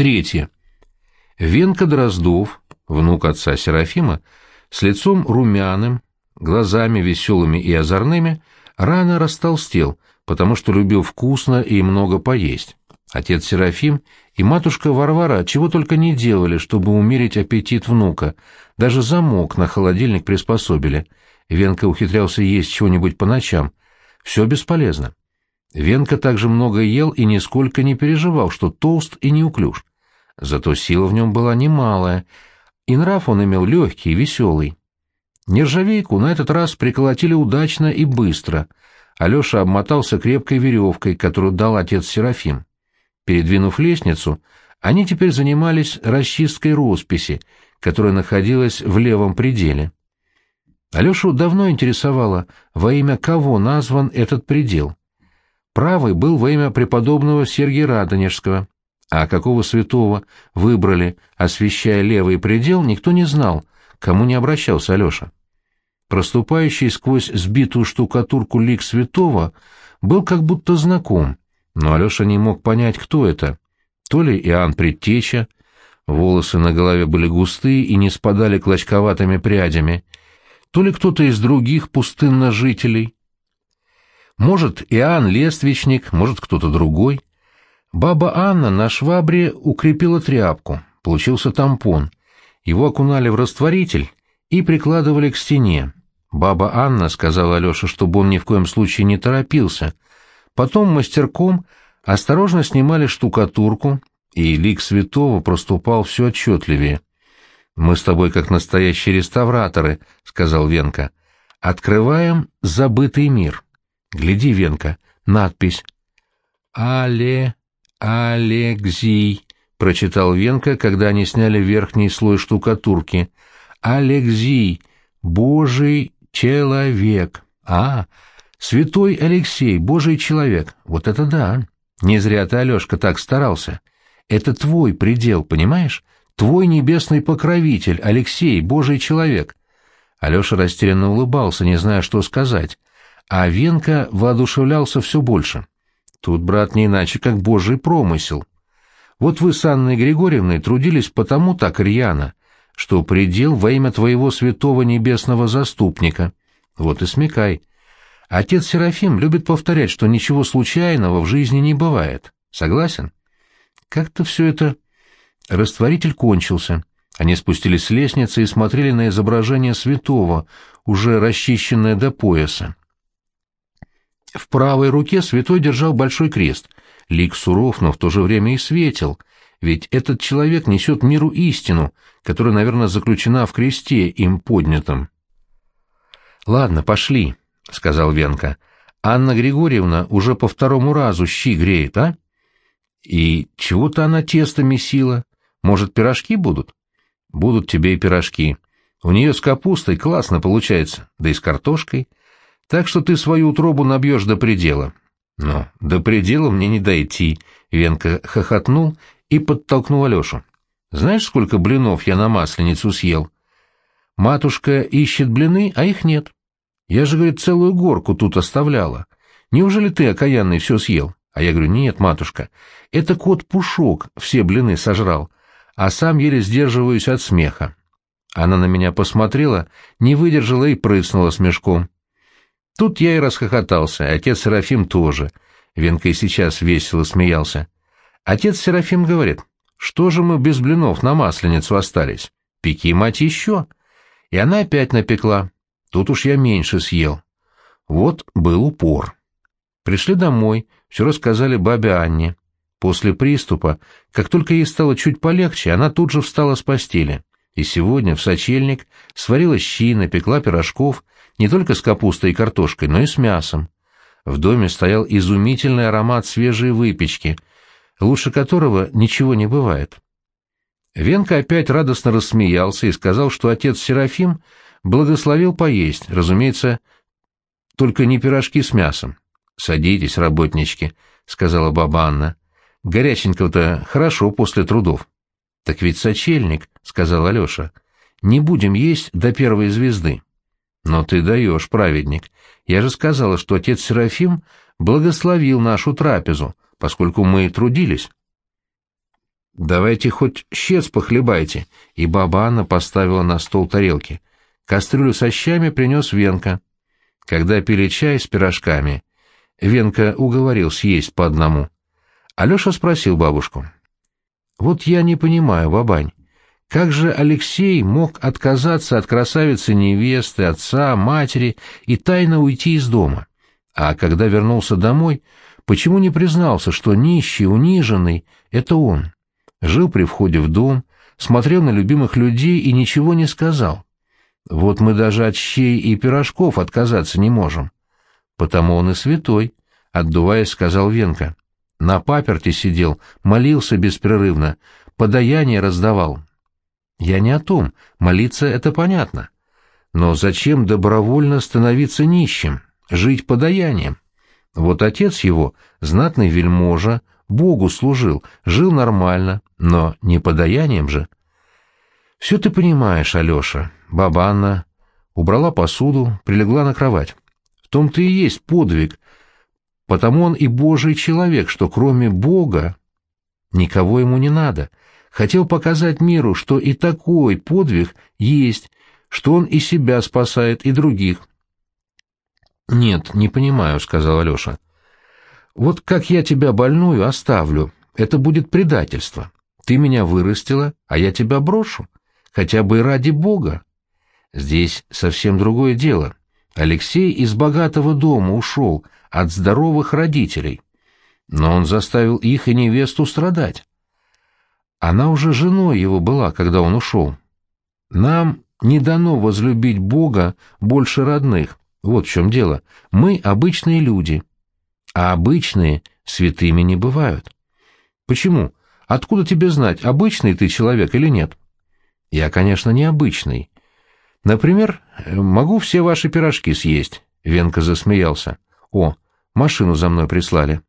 Третье. Венка Дроздов, внук отца Серафима, с лицом румяным, глазами веселыми и озорными, рано растолстел, потому что любил вкусно и много поесть. Отец Серафим и матушка Варвара чего только не делали, чтобы умерить аппетит внука, даже замок на холодильник приспособили. Венка ухитрялся есть чего-нибудь по ночам. Все бесполезно. Венка также много ел и нисколько не переживал, что толст и неуклюж. Зато сила в нем была немалая, и нрав он имел легкий и веселый. Нержавейку на этот раз приколотили удачно и быстро. Алеша обмотался крепкой веревкой, которую дал отец Серафим. Передвинув лестницу, они теперь занимались расчисткой росписи, которая находилась в левом пределе. Алешу давно интересовало, во имя кого назван этот предел. Правый был во имя преподобного Сергия Радонежского, а какого святого выбрали, освещая левый предел, никто не знал, кому не обращался Алеша. Проступающий сквозь сбитую штукатурку лик святого был как будто знаком, но Алеша не мог понять, кто это. То ли Иоанн Предтеча, волосы на голове были густые и не спадали клочковатыми прядями, то ли кто-то из других пустынножителей. Может, Иоанн Лествичник, может, кто-то другой. Баба Анна на швабре укрепила тряпку, получился тампон. Его окунали в растворитель и прикладывали к стене. Баба Анна сказала Алёше, чтобы он ни в коем случае не торопился. Потом мастерком осторожно снимали штукатурку, и лик святого проступал все отчетливее. «Мы с тобой как настоящие реставраторы», — сказал Венка. «Открываем забытый мир». «Гляди, Венка, надпись». «Але... Алексий», — прочитал Венка, когда они сняли верхний слой штукатурки. «Алексий, Божий человек». «А, святой Алексей, Божий человек. Вот это да. Не зря ты, Алешка, так старался. Это твой предел, понимаешь? Твой небесный покровитель, Алексей, Божий человек. Алеша растерянно улыбался, не зная, что сказать, а Венка воодушевлялся все больше. Тут, брат, не иначе, как Божий промысел. Вот вы с Анной Григорьевной трудились потому так рьяно, что предел во имя твоего святого небесного заступника. Вот и смекай. Отец Серафим любит повторять, что ничего случайного в жизни не бывает. Согласен? Как-то все это Растворитель кончился. Они спустились с лестницы и смотрели на изображение святого, уже расчищенное до пояса. В правой руке святой держал большой крест. Лик суров, но в то же время и светел, ведь этот человек несет миру истину, которая, наверное, заключена в кресте им поднятом. «Ладно, пошли», — сказал Венка. «Анна Григорьевна уже по второму разу щи греет, а?» «И чего-то она тесто месила. Может, пирожки будут? Будут тебе и пирожки. У нее с капустой классно получается, да и с картошкой. Так что ты свою утробу набьешь до предела. Но до предела мне не дойти. Венка хохотнул и подтолкнул Алешу. Знаешь, сколько блинов я на масленицу съел? Матушка ищет блины, а их нет. Я же, говорит, целую горку тут оставляла. Неужели ты, окаянный, все съел? А я говорю, нет, матушка, это кот Пушок все блины сожрал а сам еле сдерживаюсь от смеха. Она на меня посмотрела, не выдержала и прыснула смешком. Тут я и расхохотался, отец Серафим тоже. Венка и сейчас весело смеялся. Отец Серафим говорит, что же мы без блинов на масленицу остались? Пеки, мать, еще. И она опять напекла. Тут уж я меньше съел. Вот был упор. Пришли домой, все рассказали бабе Анне. После приступа, как только ей стало чуть полегче, она тут же встала с постели. И сегодня в сочельник сварила щи, напекла пирожков, не только с капустой и картошкой, но и с мясом. В доме стоял изумительный аромат свежей выпечки, лучше которого ничего не бывает. Венка опять радостно рассмеялся и сказал, что отец Серафим благословил поесть, разумеется, только не пирожки с мясом. «Садитесь, работнички», — сказала баба Анна. Горяченького-то хорошо после трудов. — Так ведь сочельник, — сказал Алеша. — Не будем есть до первой звезды. — Но ты даешь, праведник. Я же сказала, что отец Серафим благословил нашу трапезу, поскольку мы трудились. «Давайте хоть щец похлебайте», и баба Анна поставила на стол тарелки. Кастрюлю со щами принес Венка. Когда пили чай с пирожками, Венка уговорил съесть по одному. Алеша спросил бабушку. «Вот я не понимаю, бабань, как же Алексей мог отказаться от красавицы невесты, отца, матери и тайно уйти из дома? А когда вернулся домой, почему не признался, что нищий, униженный — это он? Жил при входе в дом, смотрел на любимых людей и ничего не сказал. Вот мы даже от щей и пирожков отказаться не можем. Потому он и святой, — отдуваясь, сказал Венка. На паперте сидел, молился беспрерывно, подаяние раздавал. Я не о том, молиться — это понятно. Но зачем добровольно становиться нищим, жить подаянием? Вот отец его, знатный вельможа, Богу служил, жил нормально, но не подаянием же. Все ты понимаешь, Алеша. Баба Анна убрала посуду, прилегла на кровать. В том-то и есть подвиг, потому он и Божий человек, что кроме Бога никого ему не надо. Хотел показать миру, что и такой подвиг есть, что он и себя спасает, и других. «Нет, не понимаю», — сказал Алеша. «Вот как я тебя больную оставлю, это будет предательство. Ты меня вырастила, а я тебя брошу, хотя бы и ради Бога. Здесь совсем другое дело. Алексей из богатого дома ушел, от здоровых родителей. Но он заставил их и невесту страдать. Она уже женой его была, когда он ушел. Нам не дано возлюбить Бога больше родных, вот в чем дело. Мы обычные люди, а обычные святыми не бывают. Почему? Откуда тебе знать, обычный ты человек или нет? Я, конечно, не обычный. Например, могу все ваши пирожки съесть. Венка засмеялся. О, машину за мной прислали.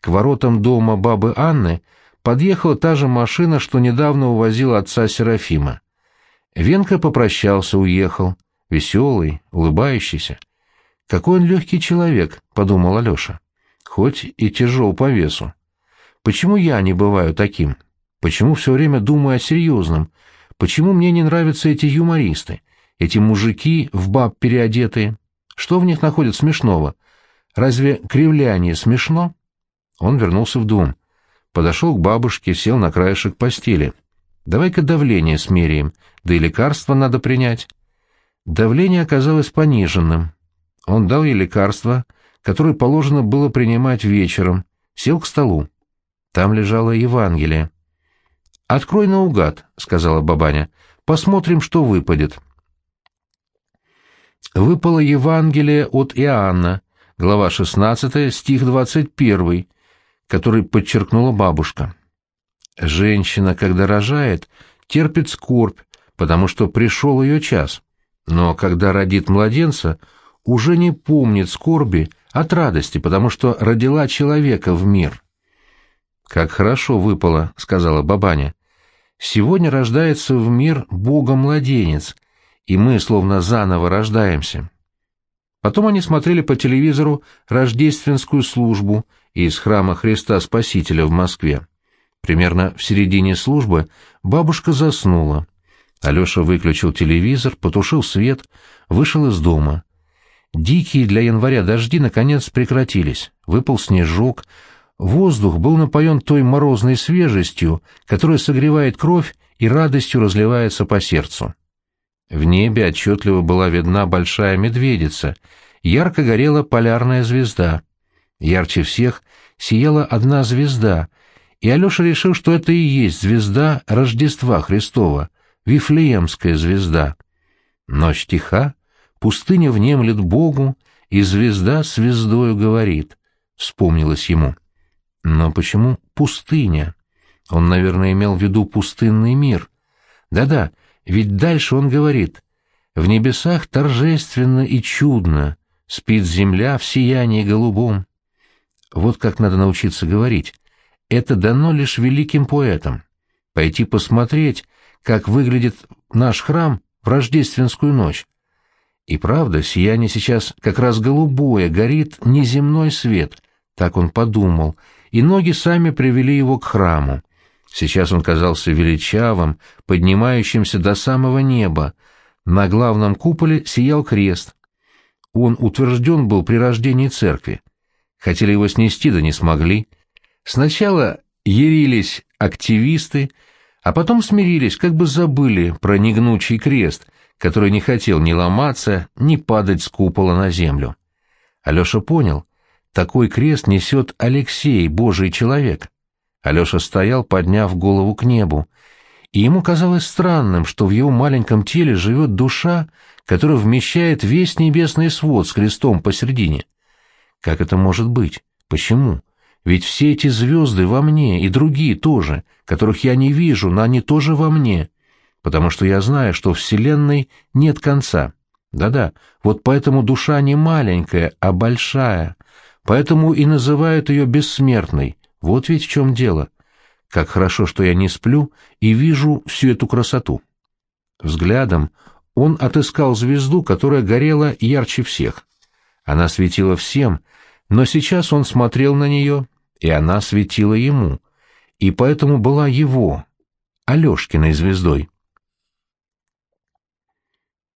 К воротам дома бабы Анны подъехала та же машина, что недавно увозила отца Серафима. Венка попрощался, уехал веселый, улыбающийся. «Какой он легкий человек», — подумал Алеша. «Хоть и тяжел по весу. Почему я не бываю таким? Почему все время думаю о серьезном? Почему мне не нравятся эти юмористы, эти мужики в баб переодетые? Что в них находят смешного? Разве кривляние смешно?» Он вернулся в дом. Подошел к бабушке, сел на краешек постели. «Давай-ка давление смеряем, да и лекарства надо принять». Давление оказалось пониженным. Он дал ей лекарство, которое положено было принимать вечером, сел к столу. Там лежало Евангелие. «Открой наугад», — сказала бабаня. «Посмотрим, что выпадет». Выпало Евангелие от Иоанна, глава 16, стих 21, который подчеркнула бабушка. «Женщина, когда рожает, терпит скорбь, потому что пришел ее час но когда родит младенца, уже не помнит скорби от радости, потому что родила человека в мир. «Как хорошо выпало», — сказала бабаня. «Сегодня рождается в мир Бога-младенец, и мы словно заново рождаемся». Потом они смотрели по телевизору рождественскую службу из храма Христа Спасителя в Москве. Примерно в середине службы бабушка заснула. Алеша выключил телевизор, потушил свет, вышел из дома. Дикие для января дожди наконец прекратились. Выпал снежок. Воздух был напоен той морозной свежестью, которая согревает кровь и радостью разливается по сердцу. В небе отчетливо была видна большая медведица. Ярко горела полярная звезда. Ярче всех сияла одна звезда, и Алеша решил, что это и есть звезда Рождества Христова — Вифлеемская звезда. Ночь тиха, пустыня внемлет Богу, и звезда звездою говорит, — вспомнилось ему. Но почему пустыня? Он, наверное, имел в виду пустынный мир. Да-да, ведь дальше он говорит, в небесах торжественно и чудно спит земля в сиянии голубом. Вот как надо научиться говорить. Это дано лишь великим поэтам. Пойти посмотреть, как выглядит наш храм в рождественскую ночь. И правда, сияние сейчас как раз голубое, горит неземной свет, так он подумал, и ноги сами привели его к храму. Сейчас он казался величавым, поднимающимся до самого неба. На главном куполе сиял крест. Он утвержден был при рождении церкви. Хотели его снести, да не смогли. Сначала ярились активисты, а потом смирились, как бы забыли про негнучий крест, который не хотел ни ломаться, ни падать с купола на землю. Алеша понял, такой крест несет Алексей, Божий человек. Алеша стоял, подняв голову к небу, и ему казалось странным, что в его маленьком теле живет душа, которая вмещает весь небесный свод с крестом посередине. Как это может быть? Почему? Ведь все эти звезды во мне, и другие тоже, которых я не вижу, но они тоже во мне, потому что я знаю, что Вселенной нет конца. Да-да, вот поэтому душа не маленькая, а большая, поэтому и называют ее бессмертной. Вот ведь в чем дело. Как хорошо, что я не сплю и вижу всю эту красоту. Взглядом он отыскал звезду, которая горела ярче всех. Она светила всем, но сейчас он смотрел на нее и она светила ему, и поэтому была его, Алешкиной звездой.